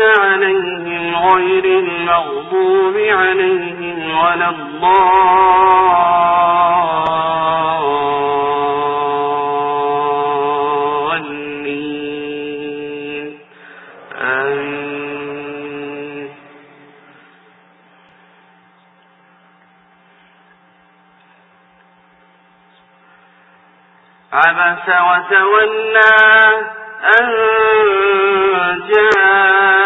عليهم غير المغضوب عليهم ولا الضالين. آمين. عبس وتولى أن جاءه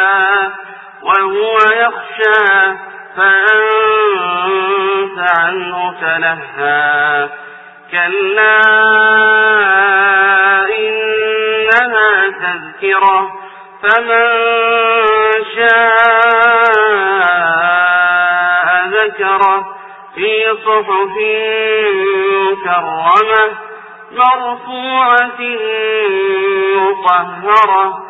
يسعى وهو يخشى فأنت عنه تلهى. كلا إنها تذكرة فمن شاء ذكره في صحف مكرمة مرفوعة مطهرة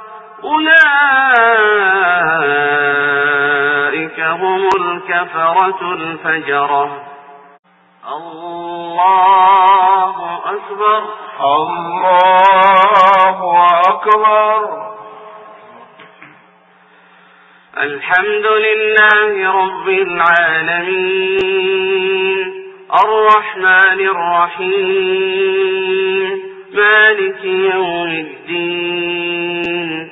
أولئك هم الكفرة الفجرة. الله أكبر. الله أكبر. الحمد لله رب العالمين. الرحمن الرحيم. مالك يوم الدين.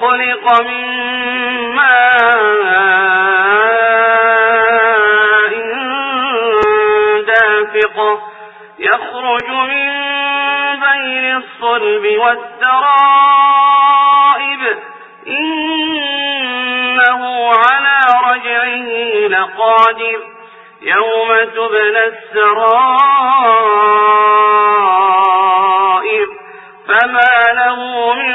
خلق من ماء دافق يخرج من بين الصلب والترائب إنه على رجعه لقادر. يوم تبلى السرائر فما له من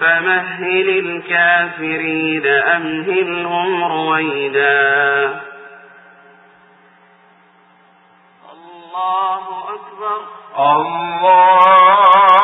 فمهل الكافرين أمهلهم رويدا. الله أكبر. الله